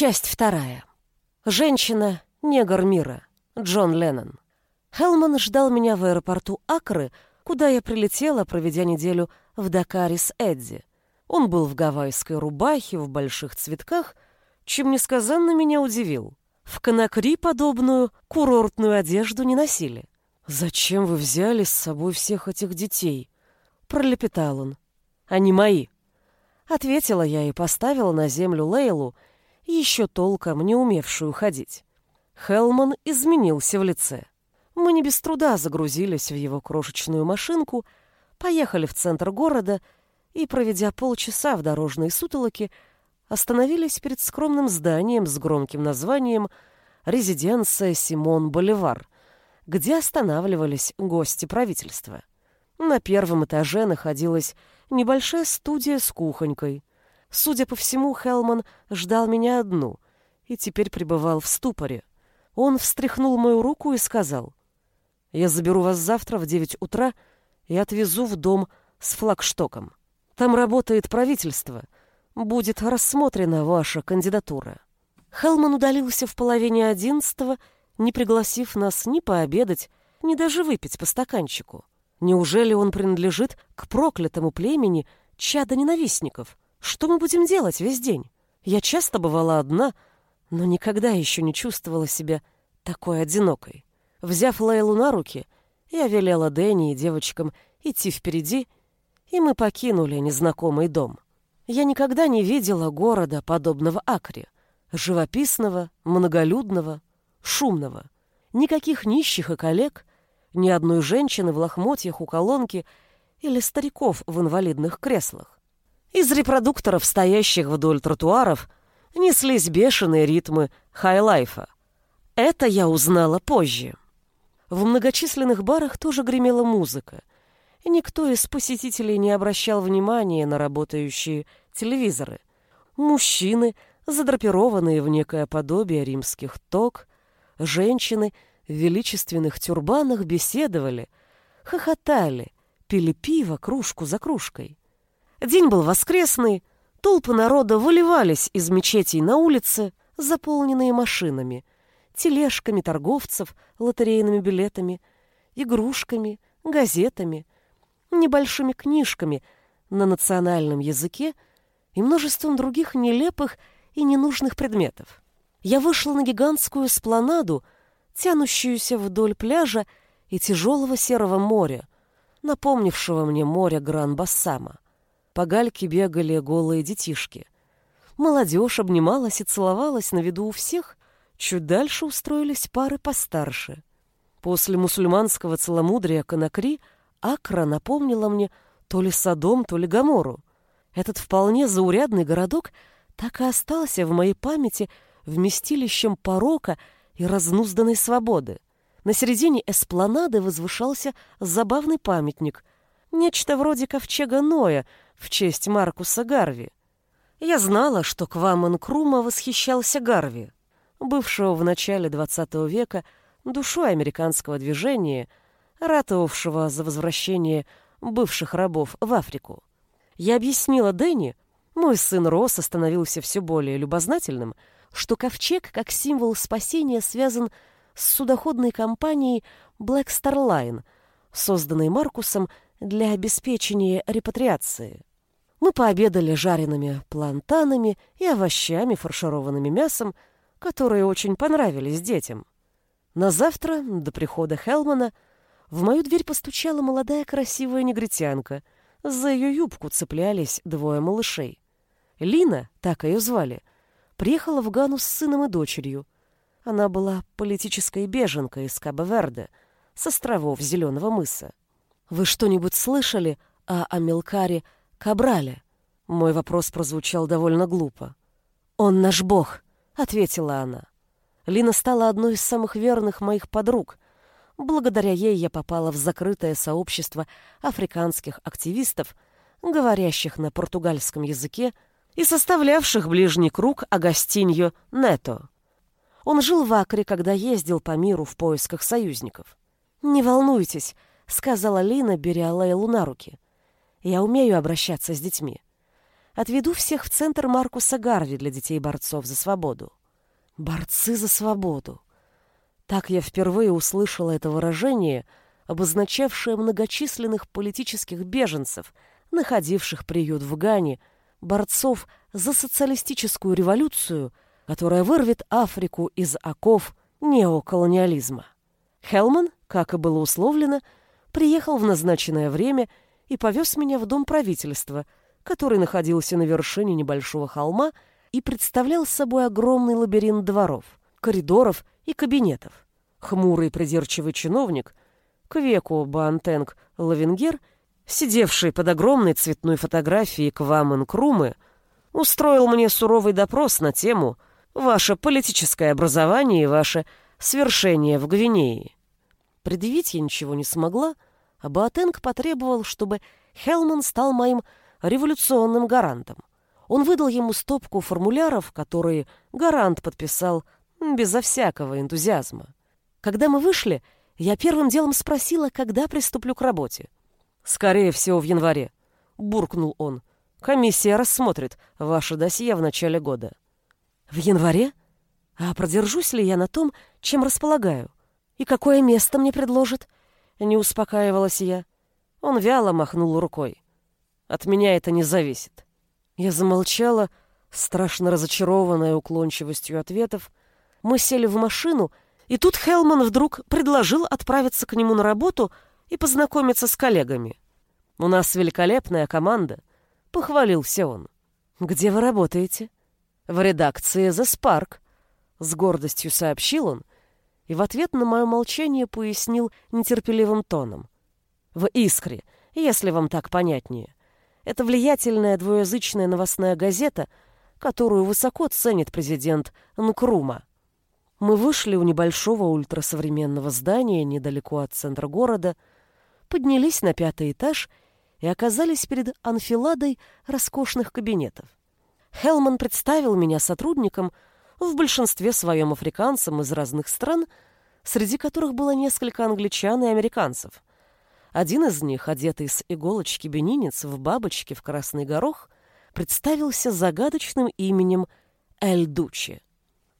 Часть вторая. Женщина, негр мира. Джон Леннон. Хелман ждал меня в аэропорту Акры, куда я прилетела, проведя неделю в Дакаре с Эдди. Он был в гавайской рубахе, в больших цветках, чем несказанно меня удивил. В Конакри подобную курортную одежду не носили. «Зачем вы взяли с собой всех этих детей?» — пролепетал он. «Они мои». Ответила я и поставила на землю Лейлу, еще толком не умевшую ходить. Хелман изменился в лице. Мы не без труда загрузились в его крошечную машинку, поехали в центр города и, проведя полчаса в дорожной сутолоке, остановились перед скромным зданием с громким названием «Резиденция Симон Боливар», где останавливались гости правительства. На первом этаже находилась небольшая студия с кухонькой. Судя по всему, Хелман ждал меня одну и теперь пребывал в ступоре. Он встряхнул мою руку и сказал, «Я заберу вас завтра в девять утра и отвезу в дом с флагштоком. Там работает правительство. Будет рассмотрена ваша кандидатура». Хелман удалился в половине одиннадцатого не пригласив нас ни пообедать, ни даже выпить по стаканчику. Неужели он принадлежит к проклятому племени чада ненавистников? Что мы будем делать весь день? Я часто бывала одна, но никогда еще не чувствовала себя такой одинокой. Взяв Лейлу на руки, я велела Дэнни и девочкам идти впереди, и мы покинули незнакомый дом. Я никогда не видела города, подобного Акре, живописного, многолюдного, шумного. Никаких нищих и коллег, ни одной женщины в лохмотьях у колонки или стариков в инвалидных креслах. Из репродукторов, стоящих вдоль тротуаров, неслись бешеные ритмы хай-лайфа. Это я узнала позже. В многочисленных барах тоже гремела музыка. И никто из посетителей не обращал внимания на работающие телевизоры. Мужчины, задрапированные в некое подобие римских ток, Женщины в величественных тюрбанах беседовали, хохотали, пили пиво кружку за кружкой. День был воскресный, толпы народа выливались из мечетей на улице, заполненные машинами, тележками торговцев, лотерейными билетами, игрушками, газетами, небольшими книжками на национальном языке и множеством других нелепых и ненужных предметов я вышла на гигантскую эспланаду, тянущуюся вдоль пляжа и тяжелого серого моря, напомнившего мне море Гран-Бассама. По гальке бегали голые детишки. Молодежь обнималась и целовалась на виду у всех, чуть дальше устроились пары постарше. После мусульманского целомудрия Конакри Акра напомнила мне то ли Содом, то ли Гамору. Этот вполне заурядный городок так и остался в моей памяти – вместилищем порока и разнузданной свободы. На середине эспланады возвышался забавный памятник, нечто вроде ковчега Ноя в честь Маркуса Гарви. Я знала, что Кваман Крума восхищался Гарви, бывшего в начале XX века душой американского движения, ратовавшего за возвращение бывших рабов в Африку. Я объяснила Дэнни, мой сын рос становился все более любознательным, что ковчег как символ спасения связан с судоходной компанией Black Star Line, созданной Маркусом для обеспечения репатриации. Мы пообедали жареными плантанами и овощами, фаршированными мясом, которые очень понравились детям. На завтра, до прихода Хелмана, в мою дверь постучала молодая красивая негритянка. За ее юбку цеплялись двое малышей. Лина, так ее звали, приехала в Гану с сыном и дочерью. Она была политической беженкой из Кабо-Верде, с островов Зеленого мыса. «Вы что-нибудь слышали о Амилкаре Кабрале?» Мой вопрос прозвучал довольно глупо. «Он наш бог», — ответила она. Лина стала одной из самых верных моих подруг. Благодаря ей я попала в закрытое сообщество африканских активистов, говорящих на португальском языке и составлявших ближний круг Агастиньо Нето. Он жил в Акре, когда ездил по миру в поисках союзников. «Не волнуйтесь», — сказала Лина, беря Лейлу на руки. «Я умею обращаться с детьми. отведу всех в центр Маркуса Гарви для детей-борцов за свободу. Борцы за свободу. Так я впервые услышала это выражение, обозначавшее многочисленных политических беженцев, находивших приют в Гане, борцов за социалистическую революцию, которая вырвет Африку из оков неоколониализма. Хелман, как и было условлено, приехал в назначенное время и повез меня в дом правительства, который находился на вершине небольшого холма и представлял собой огромный лабиринт дворов, коридоров и кабинетов. Хмурый придирчивый чиновник, Квеку Баантенг Лавенгер, сидевший под огромной цветной фотографией Квамен Крумы, устроил мне суровый допрос на тему «Ваше политическое образование и ваше свершение в Гвинее». Предъявить я ничего не смогла, а Баатенг потребовал, чтобы Хелман стал моим революционным гарантом. Он выдал ему стопку формуляров, которые гарант подписал безо всякого энтузиазма. Когда мы вышли, я первым делом спросила, когда приступлю к работе. «Скорее всего, в январе», — буркнул он. «Комиссия рассмотрит ваше досье в начале года». «В январе? А продержусь ли я на том, чем располагаю? И какое место мне предложат?» Не успокаивалась я. Он вяло махнул рукой. От меня это не зависит. Я замолчала, страшно разочарованная уклончивостью ответов. Мы сели в машину, и тут Хелман вдруг предложил отправиться к нему на работу и познакомиться с коллегами. «У нас великолепная команда», — похвалился он. «Где вы работаете?» «В редакции «The Spark», — с гордостью сообщил он, и в ответ на мое молчание пояснил нетерпеливым тоном. «В «Искре», если вам так понятнее. Это влиятельная двуязычная новостная газета, которую высоко ценит президент Нкрума. Мы вышли у небольшого ультрасовременного здания недалеко от центра города, поднялись на пятый этаж и оказались перед анфиладой роскошных кабинетов. Хелман представил меня сотрудникам, в большинстве своем африканцам из разных стран, среди которых было несколько англичан и американцев. Один из них, одетый с иголочки бенинец в бабочке в красный горох, представился загадочным именем Эль Дучи.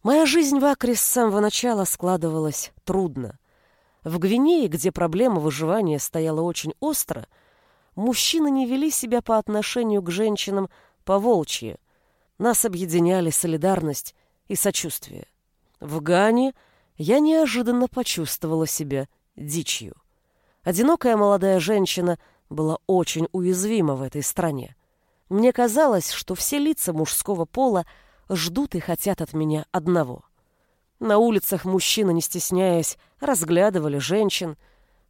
Моя жизнь в Акре с самого начала складывалась трудно. В Гвинее, где проблема выживания стояла очень остро, мужчины не вели себя по отношению к женщинам по-волчьи. Нас объединяли солидарность и сочувствие. В Гане я неожиданно почувствовала себя дичью. Одинокая молодая женщина была очень уязвима в этой стране. Мне казалось, что все лица мужского пола ждут и хотят от меня одного. На улицах мужчины, не стесняясь, разглядывали женщин,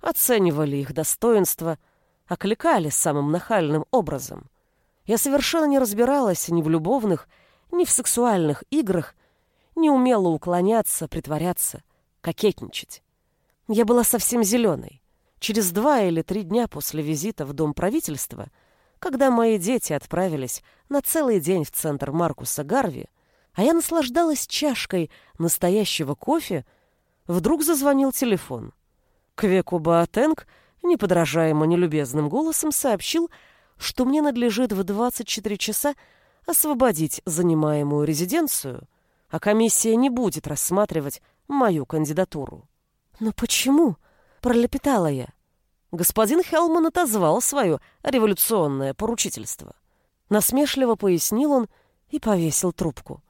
оценивали их достоинства, окликали самым нахальным образом. Я совершенно не разбиралась ни в любовных, ни в сексуальных играх, не умела уклоняться, притворяться, кокетничать. Я была совсем зеленой. Через два или три дня после визита в Дом правительства, когда мои дети отправились на целый день в центр Маркуса Гарви, а я наслаждалась чашкой настоящего кофе, вдруг зазвонил телефон. Квеку Баатенг неподражаемо нелюбезным голосом сообщил, что мне надлежит в 24 часа освободить занимаемую резиденцию, а комиссия не будет рассматривать мою кандидатуру. «Но почему?» пролепетала я. Господин Хелман отозвал свое революционное поручительство. Насмешливо пояснил он и повесил трубку.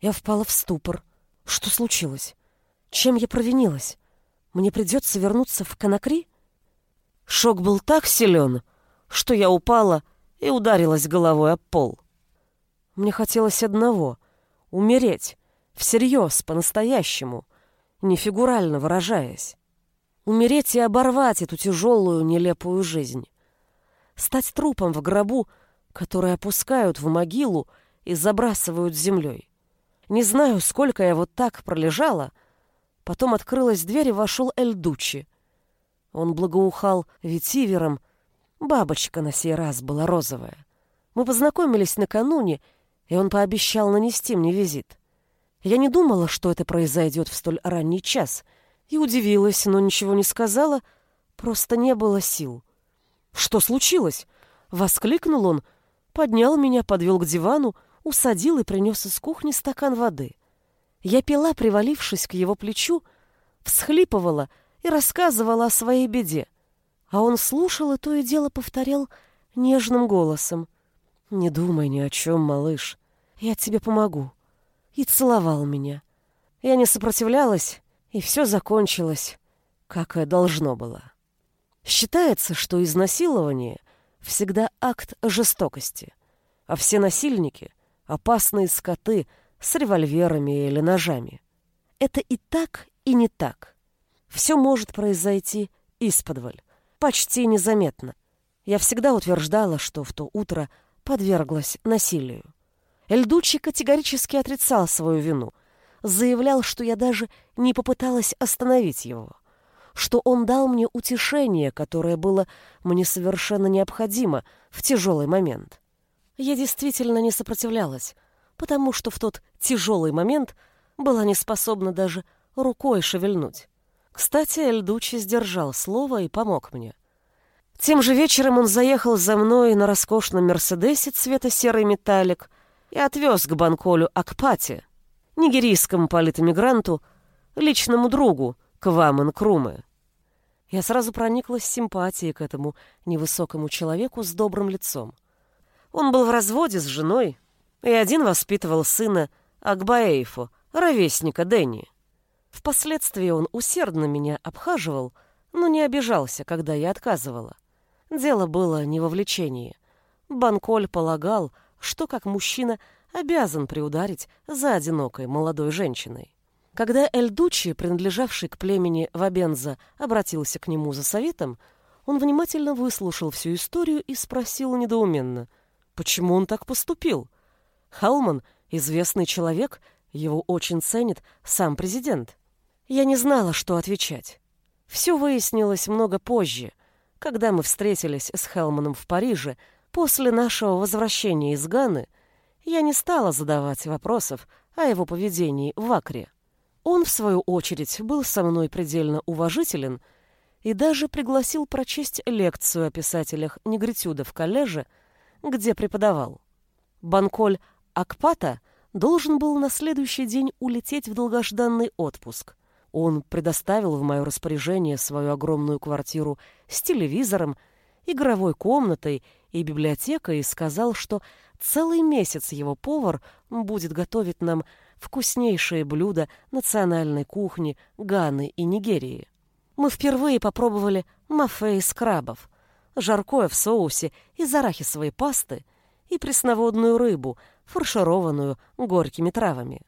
Я впала в ступор. Что случилось? Чем я провинилась? Мне придется вернуться в Конакри? Шок был так силен, что я упала и ударилась головой об пол. Мне хотелось одного — умереть, всерьез, по-настоящему, не фигурально выражаясь. Умереть и оборвать эту тяжелую, нелепую жизнь. Стать трупом в гробу, который опускают в могилу и забрасывают землей. Не знаю, сколько я вот так пролежала. Потом открылась дверь и вошел Эльдучи. Он благоухал ветивером. Бабочка на сей раз была розовая. Мы познакомились накануне, и он пообещал нанести мне визит. Я не думала, что это произойдет в столь ранний час — и удивилась, но ничего не сказала, просто не было сил. «Что случилось?» — воскликнул он, Поднял меня, подвел к дивану, усадил и принес из кухни стакан воды. Я пила, привалившись к его плечу, всхлипывала и рассказывала о своей беде. А он слушал и то и дело повторял нежным голосом. «Не думай ни о чем, малыш. Я тебе помогу». И целовал меня. Я не сопротивлялась, и все закончилось, как и должно было. Считается, что изнасилование всегда акт жестокости, а все насильники — опасные скоты с револьверами или ножами. Это и так, и не так. Все может произойти исподволь, почти незаметно. Я всегда утверждала, что в то утро подверглась насилию. Эльдучи категорически отрицал свою вину, заявлял, что я даже не попыталась остановить его, что он дал мне утешение, которое было мне совершенно необходимо в тяжелый момент. Я действительно не сопротивлялась, потому что в тот тяжелый момент была не способна даже рукой шевельнуть. Кстати, Эльдучи сдержал слово и помог мне. Тем же вечером он заехал за мной на роскошном Мерседесе цвета серый металлик — и отвез к Банколю Акпати, нигерийскому политэмигранту, личному другу Квамен Крумы. Я сразу прониклась симпатией к этому невысокому человеку с добрым лицом. Он был в разводе с женой, и один воспитывал сына Акбаэйфу, ровесника Дэнни. Впоследствии он усердно меня обхаживал, но не обижался, когда я отказывала. Дело было не во влечении. Банколь полагал, что как мужчина обязан приударить за одинокой молодой женщиной. Когда Эльдучи, принадлежавший к племени Вабенза, обратился к нему за советом, он внимательно выслушал всю историю и спросил недоуменно, почему он так поступил. Халман — известный человек, его очень ценит сам президент. Я не знала, что отвечать. Все выяснилось много позже, когда мы встретились с Хелманом в Париже После нашего возвращения из Ганы я не стала задавать вопросов о его поведении в Акре. Он, в свою очередь, был со мной предельно уважителен и даже пригласил прочесть лекцию о писателях негритюда в коллеже, где преподавал. Банколь Акпата должен был на следующий день улететь в долгожданный отпуск. Он предоставил в мое распоряжение свою огромную квартиру с телевизором, игровой комнатой и библиотекой и сказал, что целый месяц его повар будет готовить нам вкуснейшие блюда национальной кухни Ганы и Нигерии. Мы впервые попробовали мафе из крабов, жаркое в соусе из арахисовой пасты и пресноводную рыбу, фаршированную горькими травами.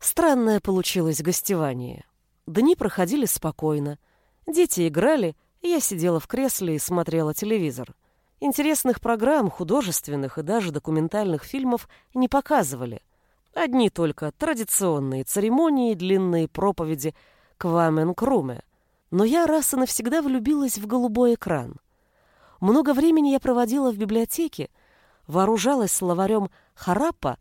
Странное получилось гостевание. Дни проходили спокойно. Дети играли, я сидела в кресле и смотрела телевизор. Интересных программ, художественных и даже документальных фильмов не показывали. Одни только традиционные церемонии длинные проповеди Квамен Круме. Но я раз и навсегда влюбилась в голубой экран. Много времени я проводила в библиотеке, вооружалась словарем Хараппа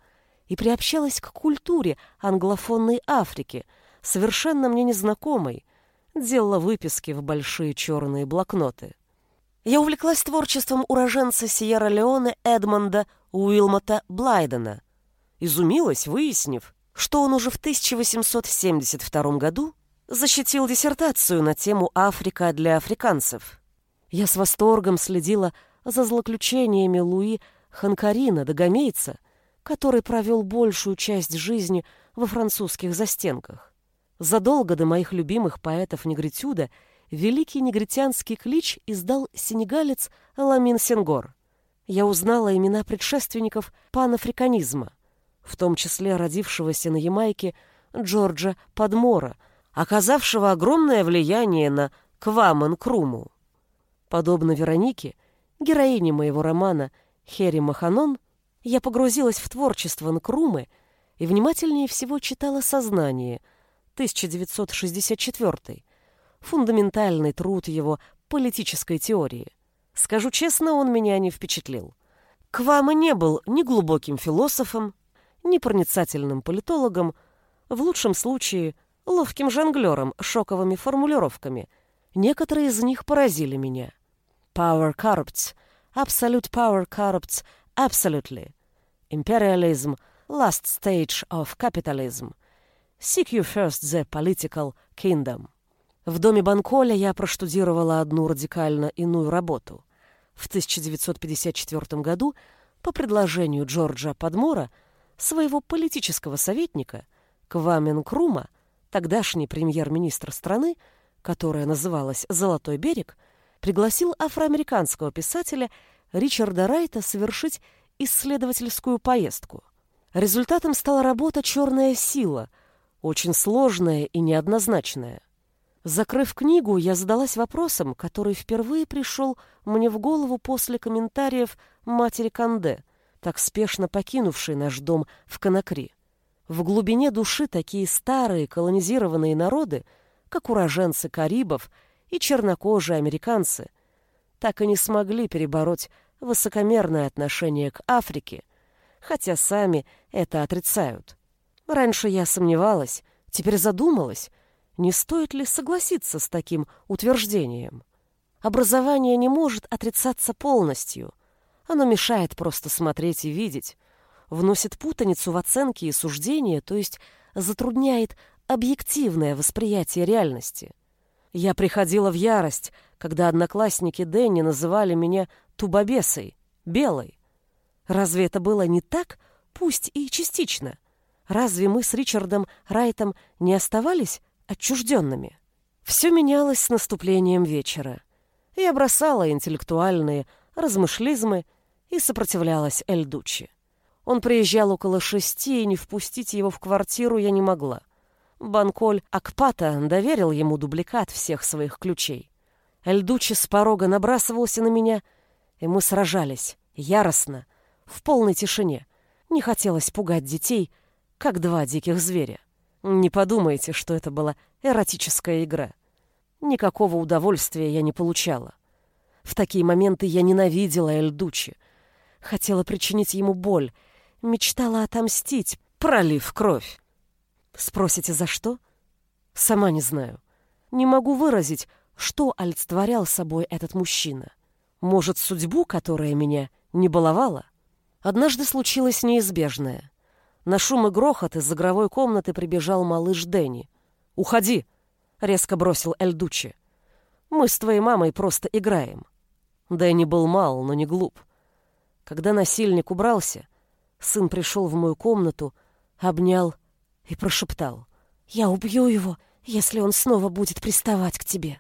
и приобщалась к культуре англофонной Африки, совершенно мне незнакомой, делала выписки в большие черные блокноты. Я увлеклась творчеством уроженца Сьерра-Леоне Эдмонда Уилмота Блайдена. Изумилась, выяснив, что он уже в 1872 году защитил диссертацию на тему «Африка для африканцев». Я с восторгом следила за злоключениями Луи Ханкарина, догомейца, который провел большую часть жизни во французских застенках. Задолго до моих любимых поэтов-негритюда великий негритянский клич издал сенегалец Ламин Сенгор. Я узнала имена предшественников панафриканизма, в том числе родившегося на Ямайке Джорджа Падмора, оказавшего огромное влияние на Квамен Круму. Подобно Веронике, героине моего романа Херри Маханон, я погрузилась в творчество Нкрумы и внимательнее всего читала «Сознание» — 1964, фундаментальный труд его политической теории. Скажу честно, он меня не впечатлил. Квама не был ни глубоким философом, ни проницательным политологом, в лучшем случае ловким жонглером шоковыми формулировками. Некоторые из них поразили меня. Power corrupts, absolute power corrupts absolutely. Imperialism, last stage of capitalism. Seek you first the political kingdom. В доме Банколя я проштудировала одну радикально иную работу. В 1954 году по предложению Джорджа Подмора, своего политического советника, Квамен Крума, тогдашний премьер-министр страны, которая называлась «Золотой берег», пригласил афроамериканского писателя Ричарда Райта совершить исследовательскую поездку. Результатом стала работа «Черная сила», очень сложная и неоднозначная. Закрыв книгу, я задалась вопросом, который впервые пришел мне в голову после комментариев матери Канде, так спешно покинувшей наш дом в Конакри. В глубине души такие старые колонизированные народы, как уроженцы Карибов и чернокожие американцы, так и не смогли перебороть высокомерное отношение к Африке, хотя сами это отрицают. Раньше я сомневалась, теперь задумалась, не стоит ли согласиться с таким утверждением. Образование не может отрицаться полностью. Оно мешает просто смотреть и видеть, вносит путаницу в оценки и суждения, то есть затрудняет объективное восприятие реальности. Я приходила в ярость, когда одноклассники Дэнни называли меня тубобесой, белой. Разве это было не так, пусть и частично? Разве мы с Ричардом Райтом не оставались отчужденными? Все менялось с наступлением вечера. Я бросала интеллектуальные размышлизмы и сопротивлялась Эльдучи. Он приезжал около шести, и не впустить его в квартиру я не могла. Банколь Акпата доверил ему дубликат всех своих ключей. Эльдучи с порога набрасывался на меня, и мы сражались, яростно, в полной тишине. Не хотелось пугать детей, как два диких зверя. Не подумайте, что это была эротическая игра. Никакого удовольствия я не получала. В такие моменты я ненавидела Эльдучи. Хотела причинить ему боль, мечтала отомстить, пролив кровь. Спросите, за что? Сама не знаю. Не могу выразить, что олицетворял собой этот мужчина. Может, судьбу, которая меня не баловала? Однажды случилось неизбежное. На шум и грохот из игровой комнаты прибежал малыш Дэнни. «Уходи!» — резко бросил Эльдучи. «Мы с твоей мамой просто играем». Дэнни был мал, но не глуп. Когда насильник убрался, сын пришел в мою комнату, обнял и прошептал. «Я убью его, если он снова будет приставать к тебе».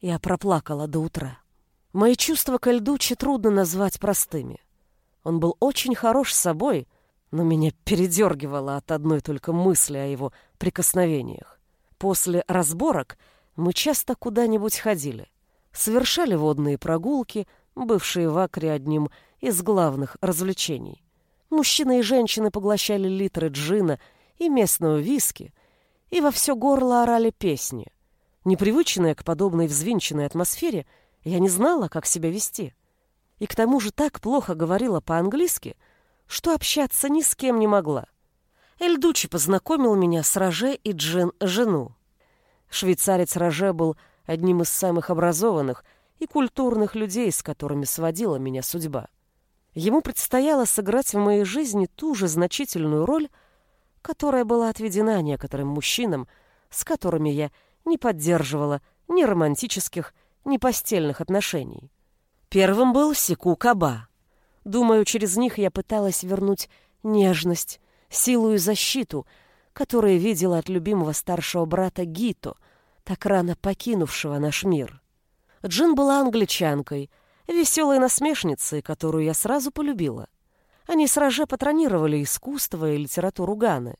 Я проплакала до утра. Мои чувства к Эльдучи трудно назвать простыми. Он был очень хорош с собой, но меня передергивало от одной только мысли о его прикосновениях. После разборок мы часто куда-нибудь ходили совершали водные прогулки, бывшие в Акре одним из главных развлечений. Мужчины и женщины поглощали литры джина и местного виски и во все горло орали песни. Непривычная к подобной взвинченной атмосфере, я не знала, как себя вести. И к тому же так плохо говорила по-английски, что общаться ни с кем не могла. Эльдучи познакомил меня с Роже и Джин жену. Швейцарец Роже был одним из самых образованных и культурных людей, с которыми сводила меня судьба. Ему предстояло сыграть в моей жизни ту же значительную роль, которая была отведена некоторым мужчинам, с которыми я не поддерживала ни романтических, ни постельных отношений. Первым был Сику Каба. Думаю, через них я пыталась вернуть нежность, силу и защиту, которые видела от любимого старшего брата Гито — так рано покинувшего наш мир. Джин была англичанкой, веселой насмешницей, которую я сразу полюбила. Они с Роже патронировали искусство и литературу Ганы.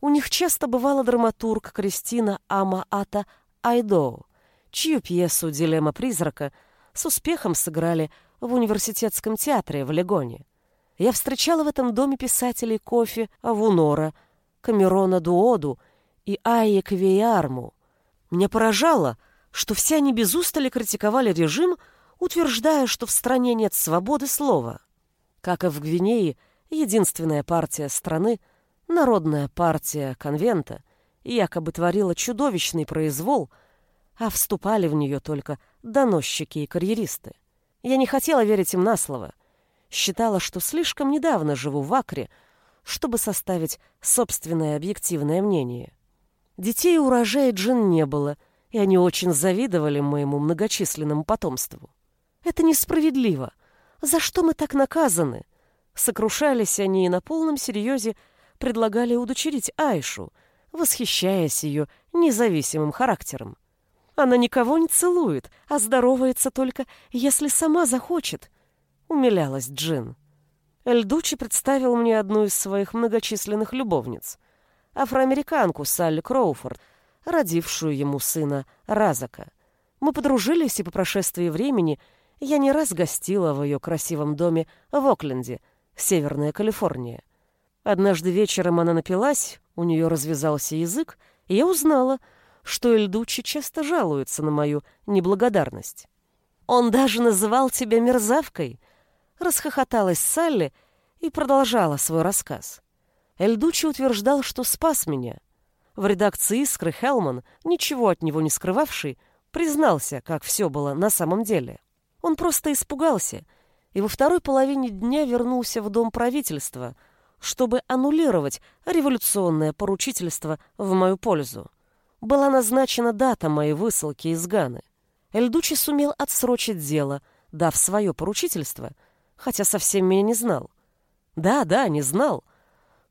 У них часто бывала драматург Кристина Амаата Айдоу, чью пьесу «Дилемма призрака» с успехом сыграли в университетском театре в Легоне. Я встречала в этом доме писателей Кофи Авунора, Камерона Дуоду и Айе Квиярму, меня поражало, что все они без устали критиковали режим, утверждая, что в стране нет свободы слова. Как и в Гвинее, единственная партия страны, Народная партия конвента, якобы творила чудовищный произвол, а вступали в нее только доносчики и карьеристы. Я не хотела верить им на слово. считала, что слишком недавно живу в Акре, чтобы составить собственное объективное мнение. Детей урожая Джин не было, и они очень завидовали моему многочисленному потомству. Это несправедливо. За что мы так наказаны? Сокрушались они и на полном серьезе предлагали удочерить Айшу, восхищаясь ее независимым характером. Она никого не целует, а здоровается только, если сама захочет, — умилялась Джин. Эльдучи представил мне одну из своих многочисленных любовниц, афроамериканку Салли Кроуфорд, родившую ему сына Разака. Мы подружились, и по прошествии времени я не раз гостила в ее красивом доме в Окленде, Северная Калифорния. Однажды вечером она напилась, у нее развязался язык, и я узнала — что Эльдучи часто жалуется на мою неблагодарность. «Он даже называл тебя мерзавкой!» Расхохоталась Салли и продолжала свой рассказ. Эльдучи утверждал, что спас меня. В редакции «Искры» Хелман, ничего от него не скрывавший, признался, как все было на самом деле. Он просто испугался и во второй половине дня вернулся в дом правительства, чтобы аннулировать революционное поручительство в мою пользу была назначена дата моей высылки из Ганы. Эльдучи сумел отсрочить дело, дав свое поручительство, хотя совсем меня не знал. Да, да, не знал,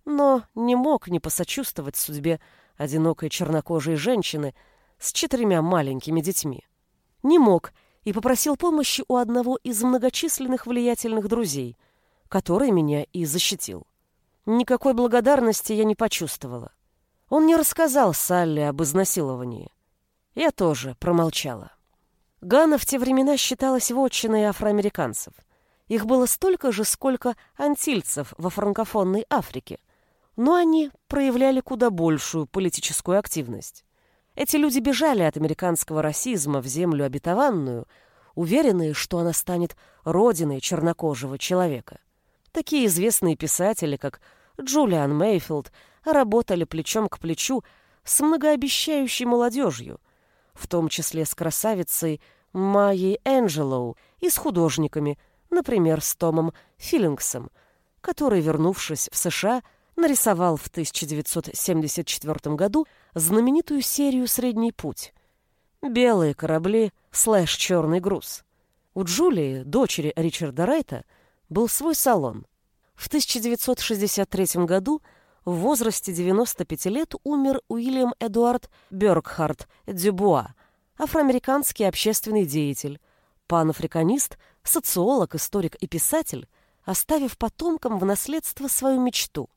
но не мог не посочувствовать судьбе одинокой чернокожей женщины с четырьмя маленькими детьми. Не мог и попросил помощи у одного из многочисленных влиятельных друзей, который меня и защитил. Никакой благодарности я не почувствовала. Он не рассказал Салли об изнасиловании. Я тоже промолчала. Гана в те времена считалась вотчиной афроамериканцев. Их было столько же, сколько антильцев во франкофонной Африке. Но они проявляли куда большую политическую активность. Эти люди бежали от американского расизма в землю обетованную, уверенные, что она станет родиной чернокожего человека. Такие известные писатели, как Джулиан Мейфилд, работали плечом к плечу с многообещающей молодежью, в том числе с красавицей Майей Энджелоу и с художниками, например, с Томом Филлингсом, который, вернувшись в США, нарисовал в 1974 году знаменитую серию «Средний путь». «Белые корабли слэш черный груз». У Джулии, дочери Ричарда Райта, был свой салон. В 1963 году – в возрасте 95 лет умер Уильям Эдуард Бергхард Дюбуа, афроамериканский общественный деятель, панафриканист, социолог, историк и писатель, оставив потомкам в наследство свою мечту.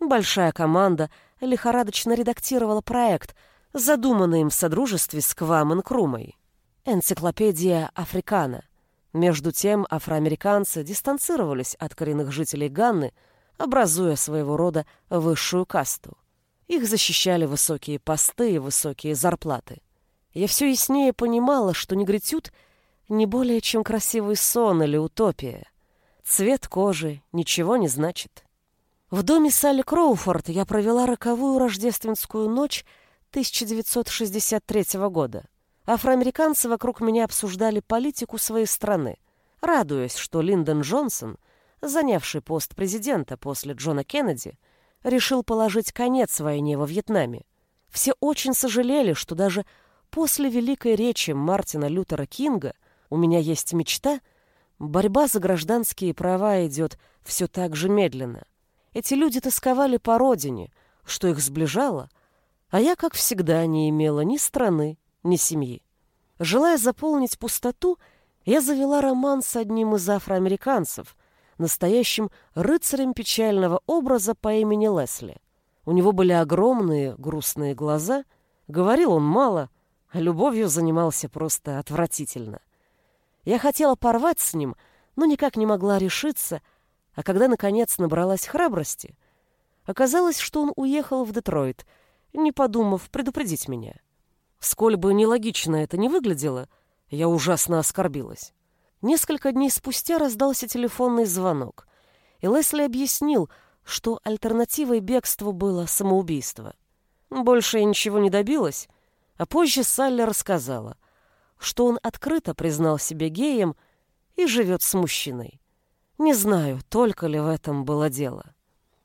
Большая команда лихорадочно редактировала проект, задуманный им в содружестве с Квамен Крумой. Энциклопедия Африкана. Между тем афроамериканцы дистанцировались от коренных жителей Ганны, образуя своего рода высшую касту. Их защищали высокие посты и высокие зарплаты. Я все яснее понимала, что негритют не более чем красивый сон или утопия. Цвет кожи ничего не значит. В доме Салли Кроуфорд я провела роковую рождественскую ночь 1963 года. Афроамериканцы вокруг меня обсуждали политику своей страны, радуясь, что Линдон Джонсон — занявший пост президента после Джона Кеннеди, решил положить конец войне во Вьетнаме. Все очень сожалели, что даже после великой речи Мартина Лютера Кинга «У меня есть мечта» борьба за гражданские права идет все так же медленно. Эти люди тосковали по родине, что их сближало, а я, как всегда, не имела ни страны, ни семьи. Желая заполнить пустоту, я завела роман с одним из афроамериканцев, настоящим рыцарем печального образа по имени Лесли. У него были огромные грустные глаза, говорил он мало, а любовью занимался просто отвратительно. Я хотела порвать с ним, но никак не могла решиться, а когда, наконец, набралась храбрости, оказалось, что он уехал в Детройт, не подумав предупредить меня. Сколь бы нелогично это не выглядело, я ужасно оскорбилась. Несколько дней спустя раздался телефонный звонок, и Лесли объяснил, что альтернативой бегству было самоубийство. Больше я ничего не добилась, а позже Салли рассказала, что он открыто признал себя геем и живет с мужчиной. Не знаю, только ли в этом было дело.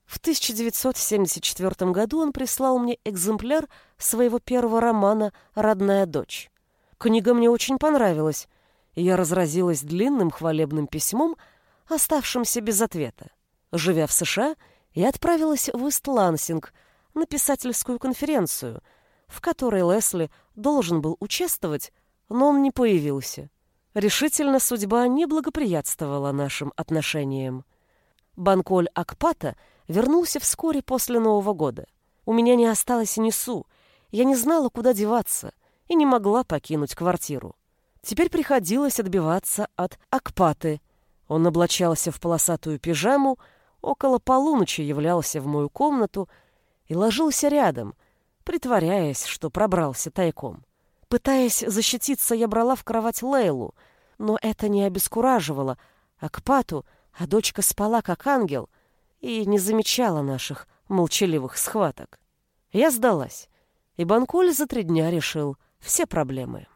В 1974 году он прислал мне экземпляр своего первого романа «Родная дочь». Книга мне очень понравилась, я разразилась длинным хвалебным письмом, оставшимся без ответа. Живя в США, я отправилась в Ист-Лансинг на писательскую конференцию, в которой Лесли должен был участвовать, но он не появился. Решительно судьба не благоприятствовала нашим отношениям. Банколь Акпата вернулся вскоре после Нового года. У меня не осталось и несу, я не знала, куда деваться, и не могла покинуть квартиру. Теперь приходилось отбиваться от Акпаты. Он облачался в полосатую пижаму, около полуночи являлся в мою комнату и ложился рядом, притворяясь, что пробрался тайком. Пытаясь защититься, я брала в кровать Лейлу, но это не обескураживало Акпату, а дочка спала как ангел и не замечала наших молчаливых схваток. Я сдалась, и Банколь за три дня решил все проблемы.